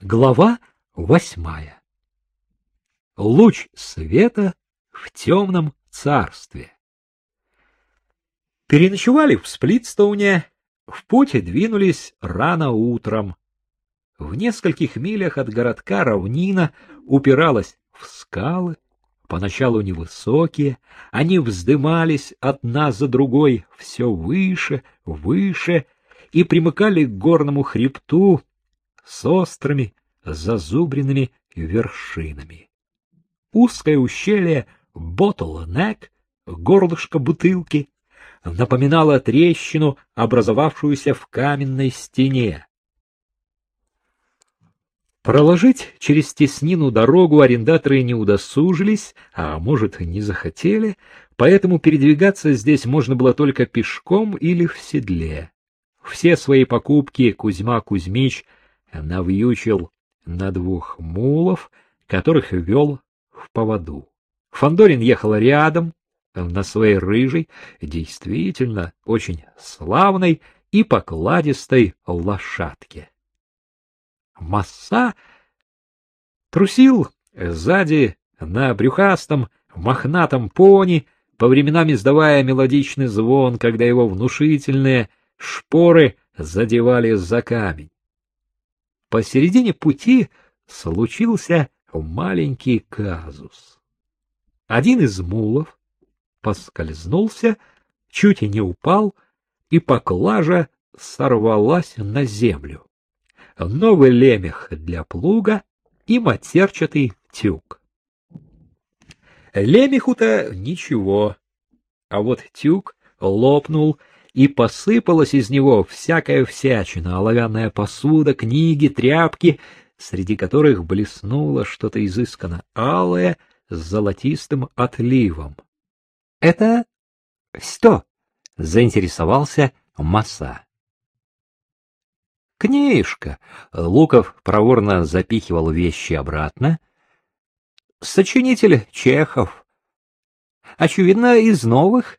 Глава восьмая. Луч света в темном царстве. Переночевали в Сплитстоуне, в путь двинулись рано утром. В нескольких милях от городка равнина упиралась в скалы, поначалу невысокие, они вздымались одна за другой все выше, выше и примыкали к горному хребту, с острыми, зазубренными вершинами. Узкое ущелье Ботлнек, горлышко бутылки, напоминало трещину, образовавшуюся в каменной стене. Проложить через теснину дорогу арендаторы не удосужились, а может, не захотели, поэтому передвигаться здесь можно было только пешком или в седле. Все свои покупки Кузьма Кузьмич навьючил на двух мулов, которых вел в поводу. Фандорин ехал рядом, на своей рыжей, действительно очень славной и покладистой лошадке. Масса трусил сзади на брюхастом, мохнатом пони, по временам издавая мелодичный звон, когда его внушительные шпоры задевали за камень. Посередине пути случился маленький казус. Один из мулов поскользнулся, чуть и не упал, и поклажа сорвалась на землю. Новый лемех для плуга и матерчатый тюк. Лемеху-то ничего, а вот тюк лопнул и посыпалась из него всякая всячина, оловянная посуда, книги, тряпки, среди которых блеснуло что-то изысканно алое с золотистым отливом. — Это что? — заинтересовался Маса. Книжка. Луков проворно запихивал вещи обратно. Сочинитель Чехов. Очевидно, из новых.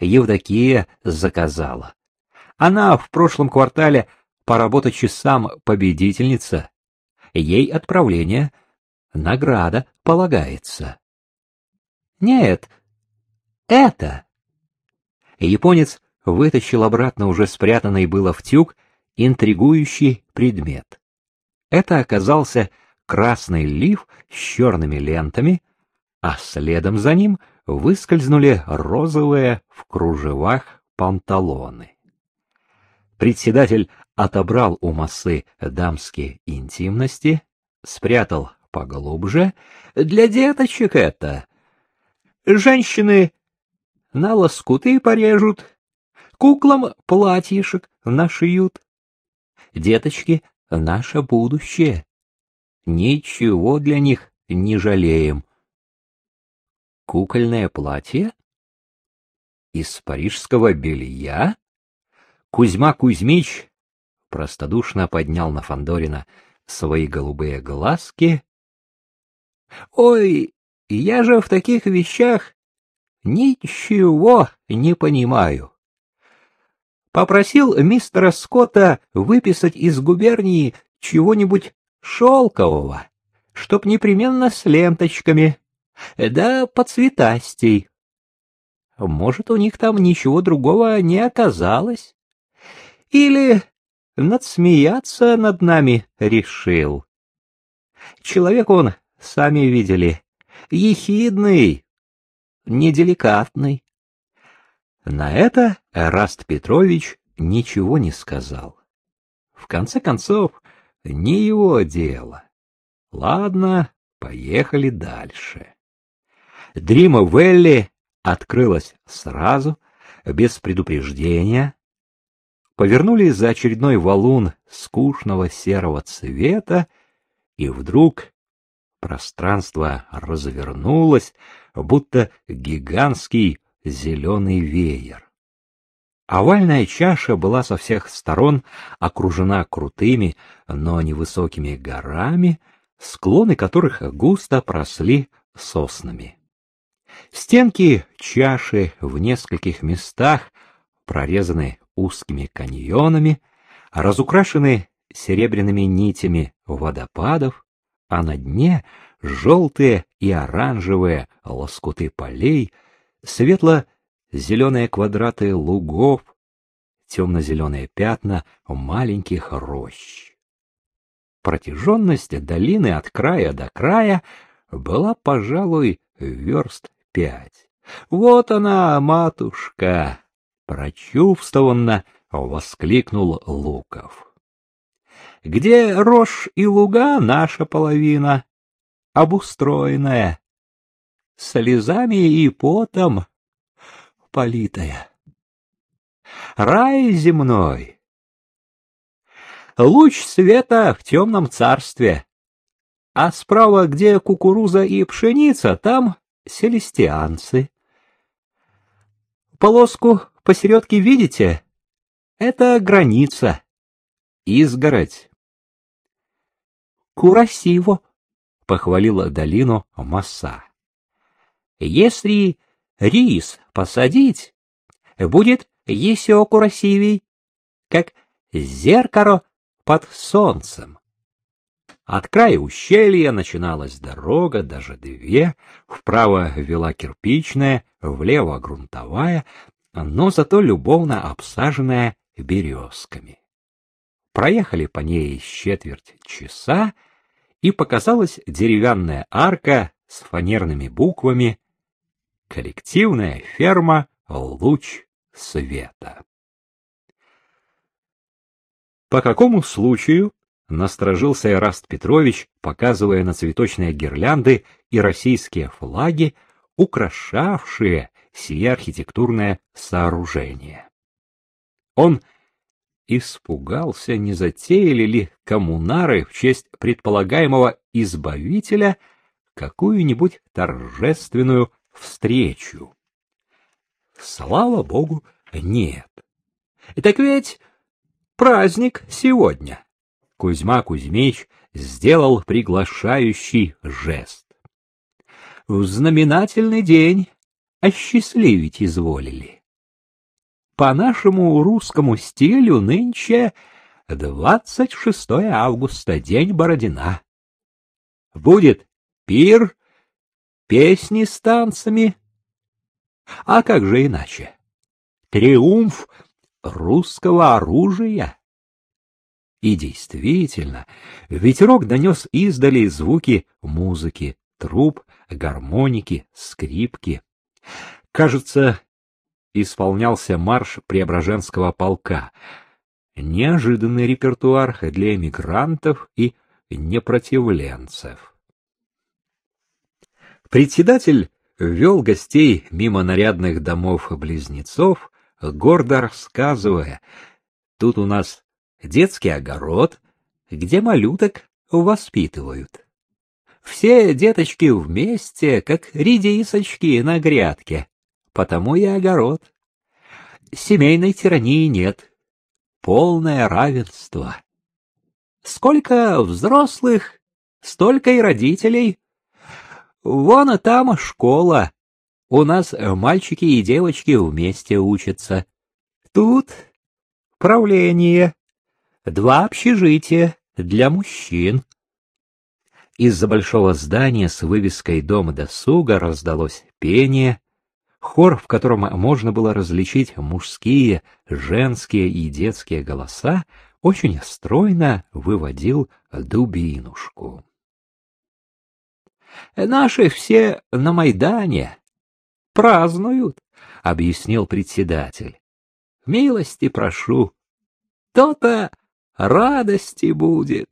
Евдокия заказала. Она в прошлом квартале по работе часам победительница. Ей отправление, награда полагается. Нет, это. Японец вытащил обратно уже спрятанный было в тюк интригующий предмет. Это оказался красный лиф с черными лентами, а следом за ним — выскользнули розовые кружевах панталоны. Председатель отобрал у массы дамские интимности, спрятал поглубже. Для деточек это. Женщины на лоскуты порежут, куклам платьишек нашьют. Деточки — наше будущее. Ничего для них не жалеем. Кукольное платье? Из парижского белья? Кузьма Кузьмич простодушно поднял на Фандорина свои голубые глазки. Ой, я же в таких вещах ничего не понимаю. Попросил мистера Скотта выписать из губернии чего-нибудь шелкового, чтоб непременно с ленточками да поцветастей. Может, у них там ничего другого не оказалось? Или надсмеяться над нами решил? Человек он, сами видели, ехидный, неделикатный. На это Раст Петрович ничего не сказал. В конце концов, не его дело. Ладно, поехали дальше. Дрима Велли открылась сразу, без предупреждения. Повернули за очередной валун скучного серого цвета, и вдруг пространство развернулось, будто гигантский зеленый веер. Овальная чаша была со всех сторон окружена крутыми, но невысокими горами, склоны которых густо просли соснами. Стенки чаши в нескольких местах прорезаны узкими каньонами, разукрашены серебряными нитями водопадов, а на дне желтые и оранжевые лоскуты полей, светло-зеленые квадраты лугов, темно-зеленые пятна маленьких рощ. Протяженность долины от края до края была, пожалуй, верст пять. Вот она, матушка! Прочувствованно воскликнул Луков. Где рожь и луга наша половина, обустроенная, слезами и потом политая. Рай земной, луч света в темном царстве, а справа, где кукуруза и пшеница, там селестианцы. Полоску посередке видите? Это граница, изгородь. Курасиво, похвалила долину Масса. Если рис посадить, будет еще красивей, как зеркало под солнцем. От края ущелья начиналась дорога, даже две, вправо вела кирпичная, влево грунтовая, но зато любовно обсаженная березками. Проехали по ней четверть часа, и показалась деревянная арка с фанерными буквами «Коллективная ферма «Луч света». По какому случаю насторожился Эраст Петрович, показывая на цветочные гирлянды и российские флаги, украшавшие сие архитектурное сооружение. Он испугался, не затеяли ли коммунары в честь предполагаемого избавителя какую-нибудь торжественную встречу. Слава богу, нет. И так ведь праздник сегодня. Кузьма Кузьмич сделал приглашающий жест. В знаменательный день осчастливить изволили. По нашему русскому стилю нынче 26 августа, день Бородина. Будет пир, песни с танцами. А как же иначе? Триумф русского оружия. И действительно, ветерок донес издали звуки музыки, труб, гармоники, скрипки. Кажется, исполнялся марш Преображенского полка. Неожиданный репертуар для эмигрантов и непротивленцев. Председатель вел гостей мимо нарядных домов-близнецов, гордо рассказывая, тут у нас детский огород, где малюток воспитывают. Все деточки вместе, как редисочки на грядке потому и огород. Семейной тирании нет. Полное равенство. Сколько взрослых, столько и родителей. Вон а там школа. У нас мальчики и девочки вместе учатся. Тут правление. Два общежития для мужчин. Из-за большого здания с вывеской «Дом досуга» раздалось пение, Хор, в котором можно было различить мужские, женские и детские голоса, очень стройно выводил дубинушку. «Наши все на Майдане празднуют», — объяснил председатель. «Милости прошу, то-то радости будет».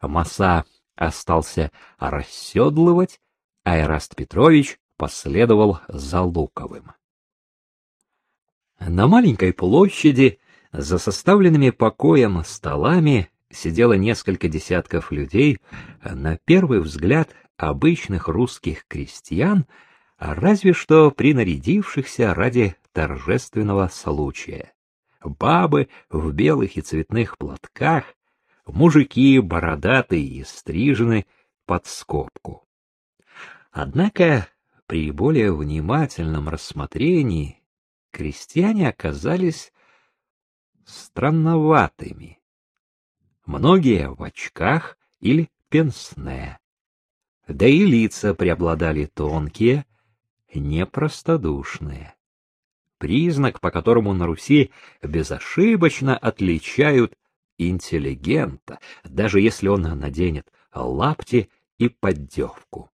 Маса остался расседлывать, а Эраст Петрович последовал за Луковым. На маленькой площади, за составленными покоем столами, сидело несколько десятков людей, на первый взгляд обычных русских крестьян, разве что принарядившихся ради торжественного случая. Бабы в белых и цветных платках, мужики бородатые и стрижены под скобку. Однако при более внимательном рассмотрении крестьяне оказались странноватыми. многие в очках или пенсне. Да и лица преобладали тонкие, непростодушные. Признак, по которому на Руси безошибочно отличают интеллигента, даже если он наденет лапти и поддевку.